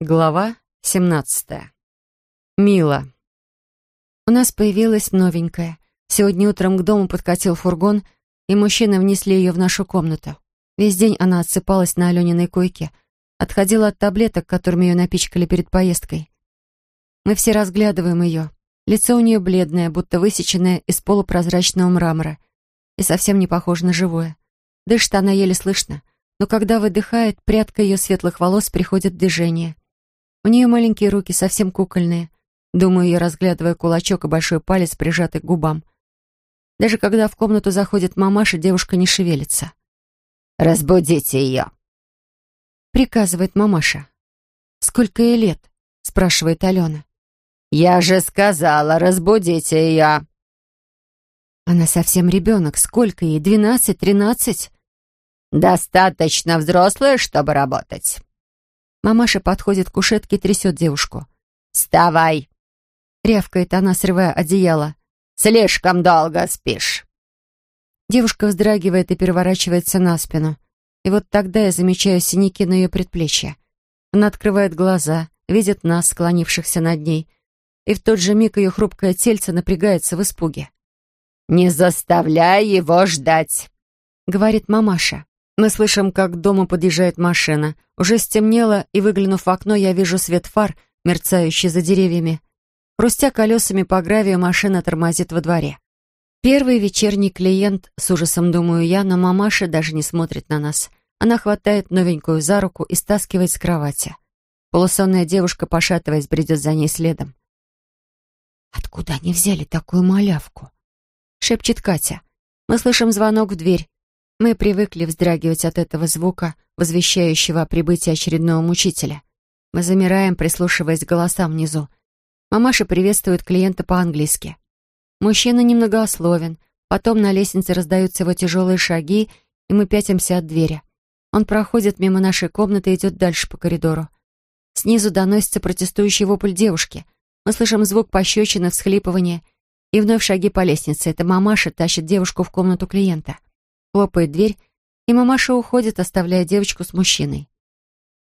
Глава 17. Мила. У нас появилась новенькая. Сегодня утром к дому подкатил фургон, и мужчины внесли ее в нашу комнату. Весь день она отсыпалась на Алёниной койке, отходила от таблеток, которыми ее напичкали перед поездкой. Мы все разглядываем ее. Лицо у нее бледное, будто высеченное из полупрозрачного мрамора, и совсем не похоже на живое. Дышит она еле слышно, но когда выдыхает, прядка ее светлых волос приходит в движение. У нее маленькие руки, совсем кукольные. Думаю я, разглядывая кулачок и большой палец, прижатый к губам. Даже когда в комнату заходит мамаша, девушка не шевелится. «Разбудите ее!» Приказывает мамаша. «Сколько ей лет?» спрашивает Алена. «Я же сказала, разбудите ее!» Она совсем ребенок. Сколько ей? Двенадцать, тринадцать? «Достаточно взрослая, чтобы работать. Мамаша подходит к кушетке и трясет девушку. «Вставай!» Рявкает она, срывая одеяло. «Слишком долго спишь!» Девушка вздрагивает и переворачивается на спину. И вот тогда я замечаю синяки на ее предплечье. Она открывает глаза, видит нас, склонившихся над ней, и в тот же миг ее хрупкое тельце напрягается в испуге. «Не заставляй его ждать!» — говорит мамаша. Мы слышим, как к дому подъезжает машина. Уже стемнело, и, выглянув в окно, я вижу свет фар, мерцающий за деревьями. Хрустя колесами по гравию, машина тормозит во дворе. Первый вечерний клиент, с ужасом думаю я, но мамаша даже не смотрит на нас. Она хватает новенькую за руку и стаскивает с кровати. Полусонная девушка, пошатываясь, бредет за ней следом. «Откуда они взяли такую малявку?» — шепчет Катя. Мы слышим звонок в дверь. Мы привыкли вздрагивать от этого звука, возвещающего о прибытии очередного мучителя. Мы замираем, прислушиваясь к голосам внизу. Мамаша приветствует клиента по-английски. Мужчина немногословен. Потом на лестнице раздаются его тяжелые шаги, и мы пятимся от двери. Он проходит мимо нашей комнаты и идет дальше по коридору. Снизу доносится протестующий вопль девушки. Мы слышим звук пощечины, всхлипывания. И вновь шаги по лестнице. Это мамаша тащит девушку в комнату клиента. Хлопает дверь, и мамаша уходит, оставляя девочку с мужчиной.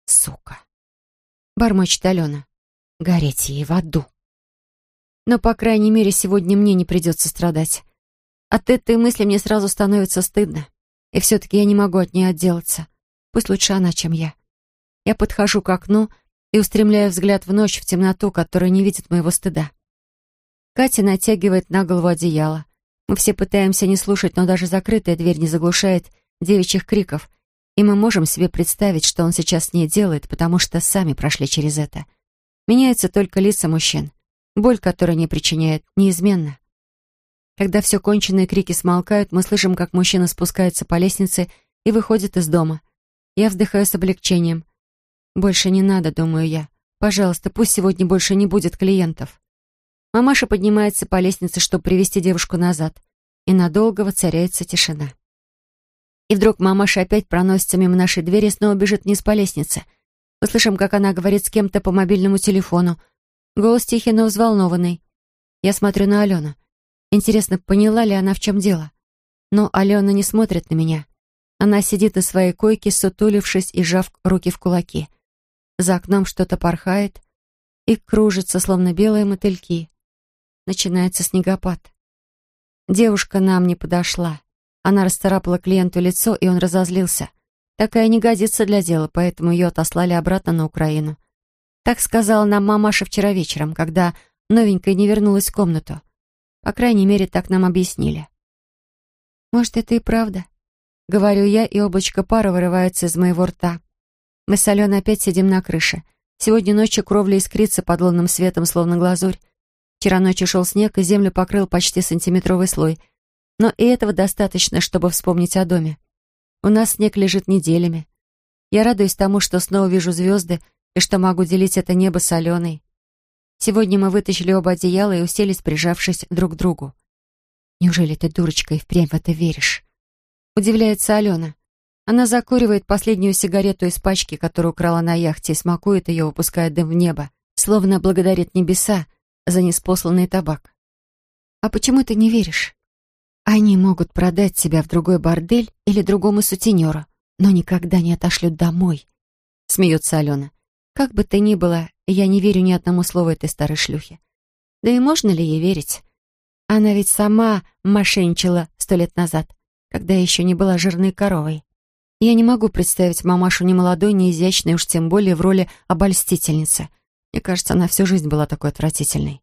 «Сука!» — бормочет Алена. «Гореть ей в аду!» Но, по крайней мере, сегодня мне не придется страдать. От этой мысли мне сразу становится стыдно. И все-таки я не могу от нее отделаться. Пусть лучше она, чем я. Я подхожу к окну и устремляю взгляд в ночь, в темноту, которая не видит моего стыда. Катя натягивает на голову одеяло. Мы все пытаемся не слушать, но даже закрытая дверь не заглушает девичьих криков, и мы можем себе представить, что он сейчас с ней делает, потому что сами прошли через это. Меняются только лица мужчин. Боль, которую они причиняют, неизменна. Когда все конченые крики смолкают, мы слышим, как мужчина спускается по лестнице и выходит из дома. Я вздыхаю с облегчением. «Больше не надо», — думаю я. «Пожалуйста, пусть сегодня больше не будет клиентов». Мамаша поднимается по лестнице, чтобы привести девушку назад. И надолго воцаряется тишина. И вдруг мамаша опять проносится мимо нашей двери и снова бежит вниз по лестнице. Мы слышим, как она говорит с кем-то по мобильному телефону. Голос тихий, но взволнованный. Я смотрю на Алену. Интересно, поняла ли она, в чем дело? Но Алена не смотрит на меня. Она сидит на своей койке, сутулившись и сжав руки в кулаки. За окном что-то порхает и кружится, словно белые мотыльки начинается снегопад. Девушка нам не подошла. Она расцарапала клиенту лицо, и он разозлился. Такая не годится для дела, поэтому ее отослали обратно на Украину. Так сказала нам мамаша вчера вечером, когда новенькая не вернулась в комнату. По крайней мере, так нам объяснили. «Может, это и правда?» Говорю я, и облачко пара вырывается из моего рта. Мы с Аленой опять сидим на крыше. Сегодня ночью кровля искрится под лунным светом, словно глазурь. Вчера ночью шел снег, и землю покрыл почти сантиметровый слой. Но и этого достаточно, чтобы вспомнить о доме. У нас снег лежит неделями. Я радуюсь тому, что снова вижу звезды, и что могу делить это небо с Аленой. Сегодня мы вытащили оба одеяла и уселись, прижавшись друг к другу. «Неужели ты, дурочка, и впрямь в это веришь?» Удивляется Алена. Она закуривает последнюю сигарету из пачки, которую украла на яхте, и смакует ее, выпуская дым в небо, словно благодарит небеса за неспосланный табак. «А почему ты не веришь? Они могут продать себя в другой бордель или другому сутенеру, но никогда не отошлют домой», — смеется Алена. Как бы то ни было, я не верю ни одному слову этой старой шлюхи. Да и можно ли ей верить? Она ведь сама мошенничала сто лет назад, когда еще не была жирной коровой. Я не могу представить мамашу ни молодой, ни изящной, уж тем более в роли обольстительницы. Мне кажется, она всю жизнь была такой отвратительной.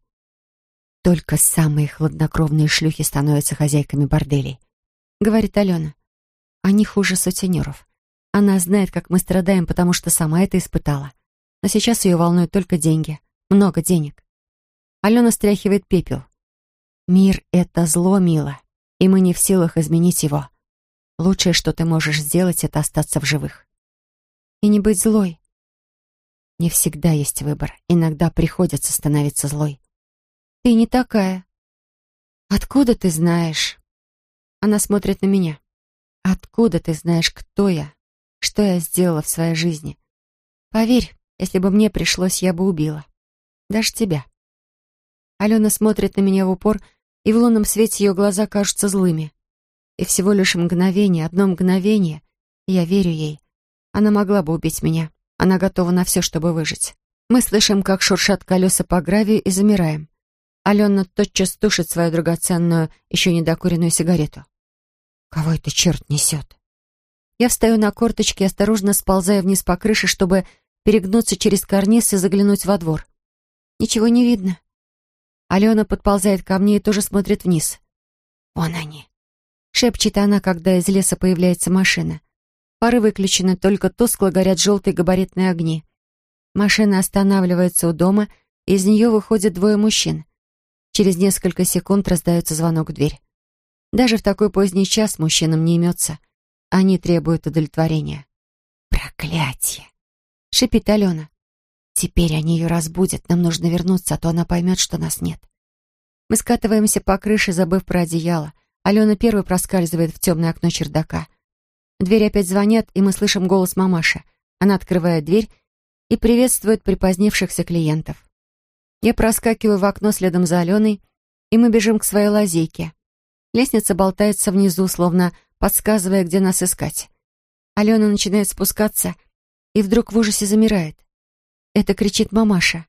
Только самые хладнокровные шлюхи становятся хозяйками борделей. Говорит Алена. Они хуже сутенеров. Она знает, как мы страдаем, потому что сама это испытала. Но сейчас ее волнуют только деньги. Много денег. Алена стряхивает пепел. Мир — это зло, мило, и мы не в силах изменить его. Лучшее, что ты можешь сделать, это остаться в живых. И не быть злой. Не всегда есть выбор. Иногда приходится становиться злой. Ты не такая. Откуда ты знаешь? Она смотрит на меня. Откуда ты знаешь, кто я? Что я сделала в своей жизни? Поверь, если бы мне пришлось, я бы убила. Даже тебя. Алена смотрит на меня в упор, и в лунном свете ее глаза кажутся злыми. И всего лишь мгновение, одно мгновение, я верю ей. Она могла бы убить меня. Она готова на все, чтобы выжить. Мы слышим, как шуршат колеса по гравию и замираем. Алена тотчас тушит свою драгоценную, еще недокуренную сигарету. Кого это черт несет? Я встаю на корточки осторожно сползаю вниз по крыше, чтобы перегнуться через карниз и заглянуть во двор. Ничего не видно. Алена подползает ко мне и тоже смотрит вниз. «Вон они!» — шепчет она, когда из леса появляется машина. Пары выключены, только тускло горят желтые габаритные огни. Машина останавливается у дома, и из нее выходят двое мужчин. Через несколько секунд раздается звонок в дверь. Даже в такой поздний час мужчинам не имется. Они требуют удовлетворения. «Проклятие!» — шипит Алена. «Теперь они ее разбудят. Нам нужно вернуться, а то она поймет, что нас нет». Мы скатываемся по крыше, забыв про одеяло. Алена первой проскальзывает в темное окно чердака. Дверь опять звонят, и мы слышим голос мамаши. Она открывает дверь и приветствует припозднившихся клиентов. Я проскакиваю в окно следом за Аленой, и мы бежим к своей лазейке. Лестница болтается внизу, словно подсказывая, где нас искать. Алена начинает спускаться и вдруг в ужасе замирает. Это кричит мамаша.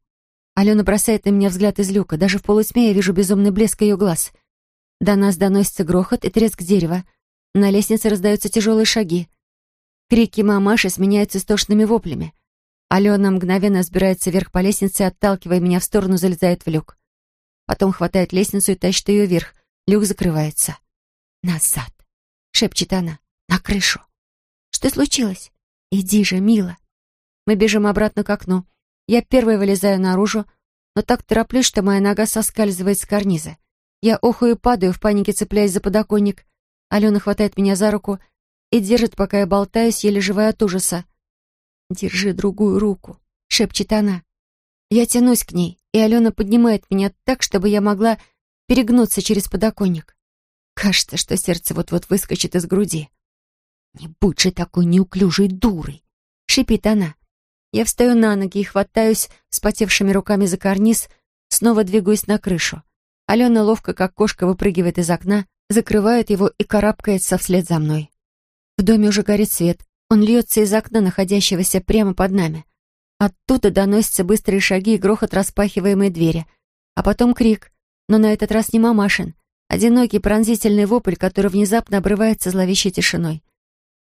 Алена бросает на меня взгляд из люка. Даже в полутьме я вижу безумный блеск ее глаз. До нас доносится грохот и треск дерева. На лестнице раздаются тяжелые шаги. Крики мамаши сменяются истошными воплями. Алена мгновенно сбирается вверх по лестнице, отталкивая меня в сторону, залезает в люк. Потом хватает лестницу и тащит ее вверх. Люк закрывается. «Назад!» — шепчет она. «На крышу!» «Что случилось?» «Иди же, мила!» Мы бежим обратно к окну. Я первой вылезаю наружу, но так тороплюсь, что моя нога соскальзывает с карниза. Я охую и падаю, в панике цепляясь за подоконник. Алена хватает меня за руку и держит, пока я болтаюсь, еле живая от ужаса. «Держи другую руку», — шепчет она. Я тянусь к ней, и Алена поднимает меня так, чтобы я могла перегнуться через подоконник. Кажется, что сердце вот-вот выскочит из груди. «Не будь же такой неуклюжей дурой!» — шипит она. Я встаю на ноги и хватаюсь вспотевшими руками за карниз, снова двигаюсь на крышу. Алена ловко, как кошка, выпрыгивает из окна, закрывает его и карабкается вслед за мной. В доме уже горит свет. Он льется из окна, находящегося прямо под нами. Оттуда доносятся быстрые шаги и грохот распахиваемой двери. А потом крик, но на этот раз не мамашин. Одинокий пронзительный вопль, который внезапно обрывается зловещей тишиной.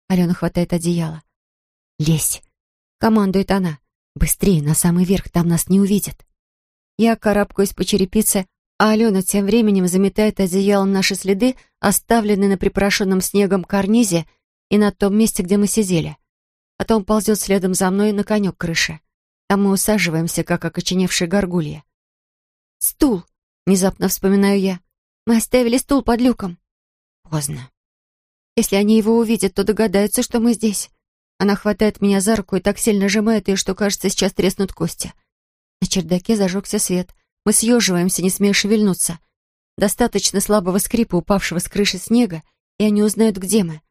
Алена хватает одеяло. «Лезь!» — командует она. «Быстрее, на самый верх, там нас не увидят». Я карабкаюсь по черепице, а Алена тем временем заметает одеялом наши следы, оставленные на припорошенном снегом карнизе и на том месте, где мы сидели. Потом ползет следом за мной на конек крыши. Там мы усаживаемся, как окоченевшие горгульи. «Стул!» Внезапно вспоминаю я. Мы оставили стул под люком. Поздно. Если они его увидят, то догадаются, что мы здесь. Она хватает меня за руку и так сильно сжимает ее, что, кажется, сейчас треснут кости. На чердаке зажегся свет. Мы съеживаемся, не смея шевельнуться. Достаточно слабого скрипа, упавшего с крыши снега, и они узнают, где мы.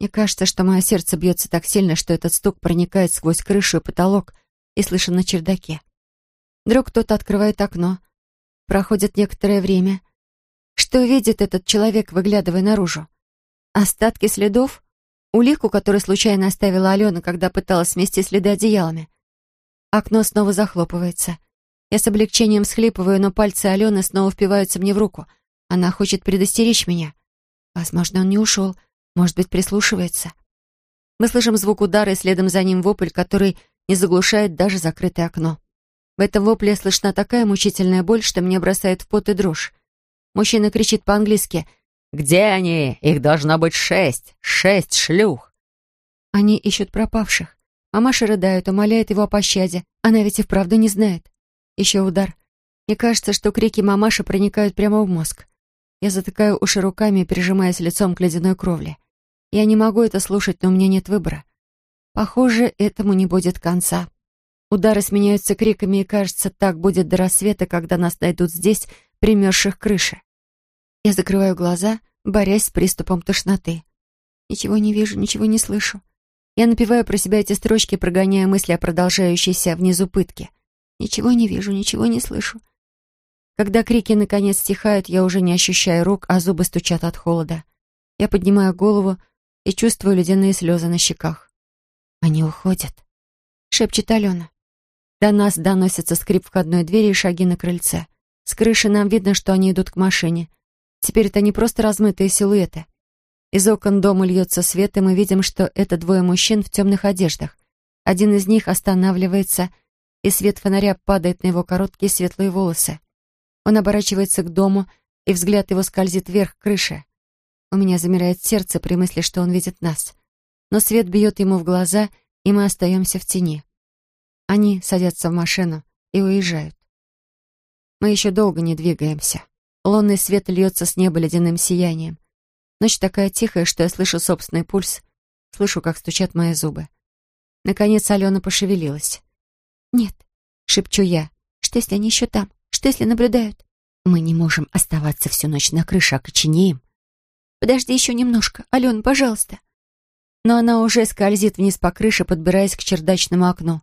Мне кажется, что мое сердце бьется так сильно, что этот стук проникает сквозь крышу и потолок и слышен на чердаке. Вдруг кто-то открывает окно. Проходит некоторое время. Что видит этот человек, выглядывая наружу? Остатки следов? Улику, которую случайно оставила Алена, когда пыталась смести следы одеялами? Окно снова захлопывается. Я с облегчением схлипываю, но пальцы Алены снова впиваются мне в руку. Она хочет предостеречь меня. Возможно, он не ушел. Может быть, прислушивается. Мы слышим звук удара и следом за ним вопль, который не заглушает даже закрытое окно. В этом вопле слышна такая мучительная боль, что меня бросает в пот и дрожь. Мужчина кричит по-английски «Где они? Их должно быть шесть! Шесть шлюх!» Они ищут пропавших. Мамаша рыдает, умоляет его о пощаде. Она ведь и вправду не знает. Еще удар. Мне кажется, что крики мамаши проникают прямо в мозг. Я затыкаю уши руками, прижимаясь лицом к ледяной кровле. Я не могу это слушать, но у меня нет выбора. Похоже, этому не будет конца. Удары сменяются криками, и, кажется, так будет до рассвета, когда нас найдут здесь, примерзших к крыше. Я закрываю глаза, борясь с приступом тошноты. Ничего не вижу, ничего не слышу. Я напеваю про себя эти строчки, прогоняя мысли о продолжающейся внизу пытке. Ничего не вижу, ничего не слышу. Когда крики наконец стихают, я уже не ощущаю рук, а зубы стучат от холода. Я поднимаю голову и чувствую ледяные слезы на щеках. «Они уходят», — шепчет Алена. До нас доносится скрип входной двери и шаги на крыльце. С крыши нам видно, что они идут к машине. Теперь это не просто размытые силуэты. Из окон дома льется свет, и мы видим, что это двое мужчин в темных одеждах. Один из них останавливается и свет фонаря падает на его короткие светлые волосы. Он оборачивается к дому, и взгляд его скользит вверх крыши. У меня замирает сердце при мысли, что он видит нас. Но свет бьет ему в глаза, и мы остаемся в тени. Они садятся в машину и уезжают. Мы еще долго не двигаемся. Лунный свет льется с неба ледяным сиянием. Ночь такая тихая, что я слышу собственный пульс, слышу, как стучат мои зубы. Наконец Алена пошевелилась. «Нет», — шепчу я. «Что, если они еще там? Что, если наблюдают?» «Мы не можем оставаться всю ночь на крыше, а коченеем». «Подожди еще немножко. Алена, пожалуйста». Но она уже скользит вниз по крыше, подбираясь к чердачному окну.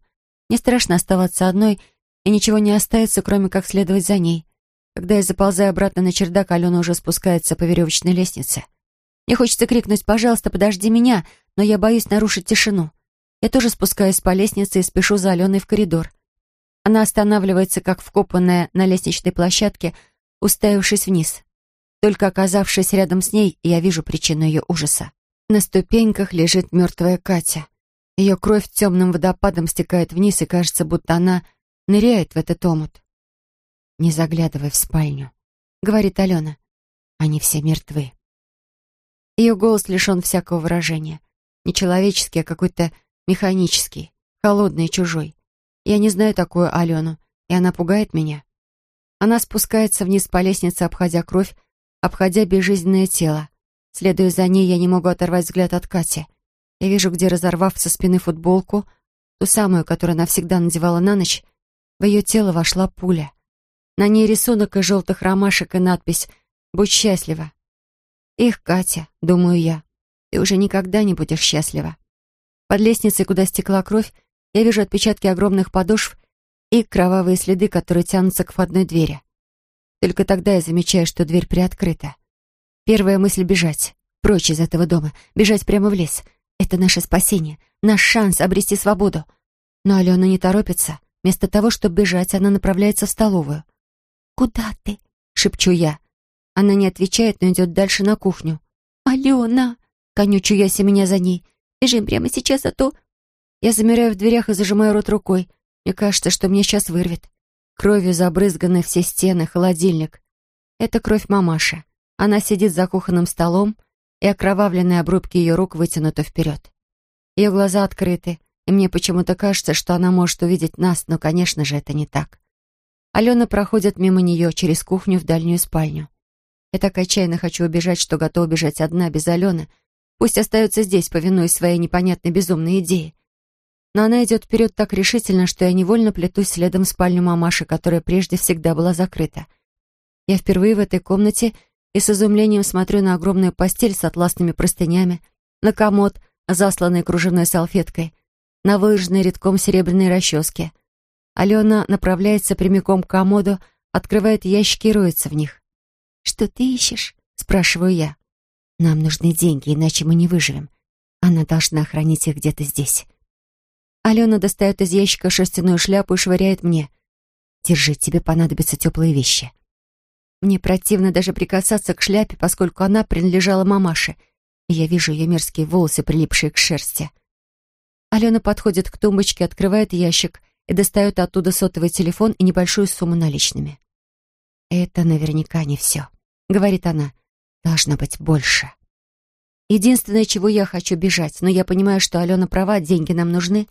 Не страшно оставаться одной, и ничего не остается, кроме как следовать за ней. Когда я заползаю обратно на чердак, Алена уже спускается по веревочной лестнице. Мне хочется крикнуть «Пожалуйста, подожди меня!», но я боюсь нарушить тишину. Я тоже спускаюсь по лестнице и спешу за Аленой в коридор. Она останавливается, как вкопанная на лестничной площадке, уставившись вниз. Только оказавшись рядом с ней, я вижу причину ее ужаса. На ступеньках лежит мертвая Катя. Ее кровь темным водопадом стекает вниз, и кажется, будто она ныряет в этот омут. «Не заглядывай в спальню», — говорит Алена. «Они все мертвы». Ее голос лишен всякого выражения. Нечеловеческий, а какой-то механический, холодный и чужой. Я не знаю такую Алену, и она пугает меня. Она спускается вниз по лестнице, обходя кровь, обходя безжизненное тело. Следуя за ней, я не могу оторвать взгляд от Кати. Я вижу, где, разорвав со спины футболку, ту самую, которую она всегда надевала на ночь, в ее тело вошла пуля. На ней рисунок из желтых ромашек и надпись «Будь счастлива». «Их, Катя», — думаю я, — «ты уже никогда не будешь счастлива». Под лестницей, куда стекла кровь, я вижу отпечатки огромных подошв и кровавые следы, которые тянутся к входной двери. Только тогда я замечаю, что дверь приоткрыта. Первая мысль — бежать. Прочь из этого дома. Бежать прямо в лес. Это наше спасение. Наш шанс обрести свободу. Но Алена не торопится. Вместо того, чтобы бежать, она направляется в столовую. «Куда ты?» — шепчу я. Она не отвечает, но идет дальше на кухню. «Алена!» — конючу я меня за ней. Бежим прямо сейчас, а то...» Я замираю в дверях и зажимаю рот рукой. Мне кажется, что мне сейчас вырвет. Кровью забрызганы все стены, холодильник. Это кровь мамаши. Она сидит за кухонным столом, и окровавленные обрубки ее рук вытянуты вперед. Ее глаза открыты, и мне почему-то кажется, что она может увидеть нас, но, конечно же, это не так. Алена проходит мимо нее через кухню в дальнюю спальню. Я так отчаянно хочу убежать, что готова бежать одна, без Алены, Пусть остается здесь, повинуясь своей непонятной безумной идее. Но она идет вперед так решительно, что я невольно плетусь следом в спальню мамаши, которая прежде всегда была закрыта. Я впервые в этой комнате и с изумлением смотрю на огромную постель с атласными простынями, на комод, засланный кружевной салфеткой, на выложенные редком серебряные расчески. Алена направляется прямиком к комоду, открывает ящики и роется в них. «Что ты ищешь?» — спрашиваю я. Нам нужны деньги, иначе мы не выживем. Она должна хранить их где-то здесь. Алена достает из ящика шерстяную шляпу и швыряет мне. «Держи, тебе понадобятся теплые вещи». Мне противно даже прикасаться к шляпе, поскольку она принадлежала мамаше, и я вижу ее мерзкие волосы, прилипшие к шерсти. Алена подходит к тумбочке, открывает ящик и достает оттуда сотовый телефон и небольшую сумму наличными. «Это наверняка не все», — говорит она. «Должно быть больше». Единственное, чего я хочу бежать, но я понимаю, что Алена права, деньги нам нужны.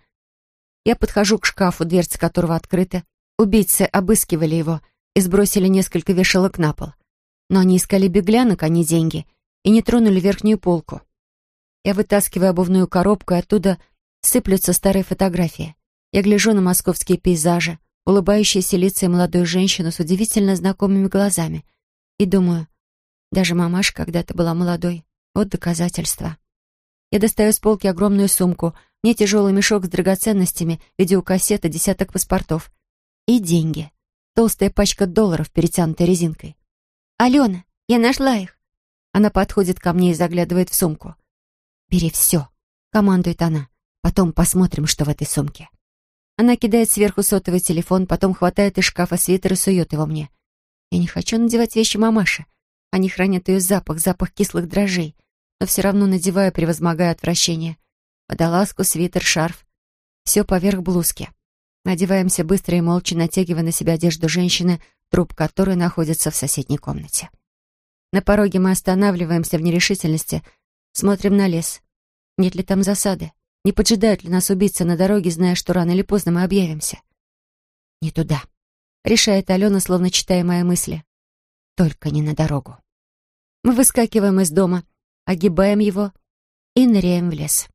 Я подхожу к шкафу, дверца которого открыта. Убийцы обыскивали его и сбросили несколько вешалок на пол. Но они искали беглянок, а не деньги, и не тронули верхнюю полку. Я вытаскиваю обувную коробку, и оттуда сыплются старые фотографии. Я гляжу на московские пейзажи, улыбающиеся лица и молодую женщину с удивительно знакомыми глазами. И думаю, даже мамаша когда-то была молодой. Вот доказательство. Я достаю с полки огромную сумку. Мне тяжелый мешок с драгоценностями, видеокассета, десяток паспортов. И деньги. Толстая пачка долларов, перетянутая резинкой. «Алена, я нашла их!» Она подходит ко мне и заглядывает в сумку. «Бери все», — командует она. «Потом посмотрим, что в этой сумке». Она кидает сверху сотовый телефон, потом хватает из шкафа свитер и сует его мне. Я не хочу надевать вещи мамаши. Они хранят ее запах, запах кислых дрожжей но все равно надеваю, превозмогая отвращение. Водолазку, свитер, шарф. Все поверх блузки. Надеваемся быстро и молча, натягивая на себя одежду женщины, труп которой находится в соседней комнате. На пороге мы останавливаемся в нерешительности, смотрим на лес. Нет ли там засады? Не поджидают ли нас убийцы на дороге, зная, что рано или поздно мы объявимся? «Не туда», — решает Алена, словно читая мои мысли. «Только не на дорогу». Мы выскакиваем из дома — огибаем его и ныряем в лес.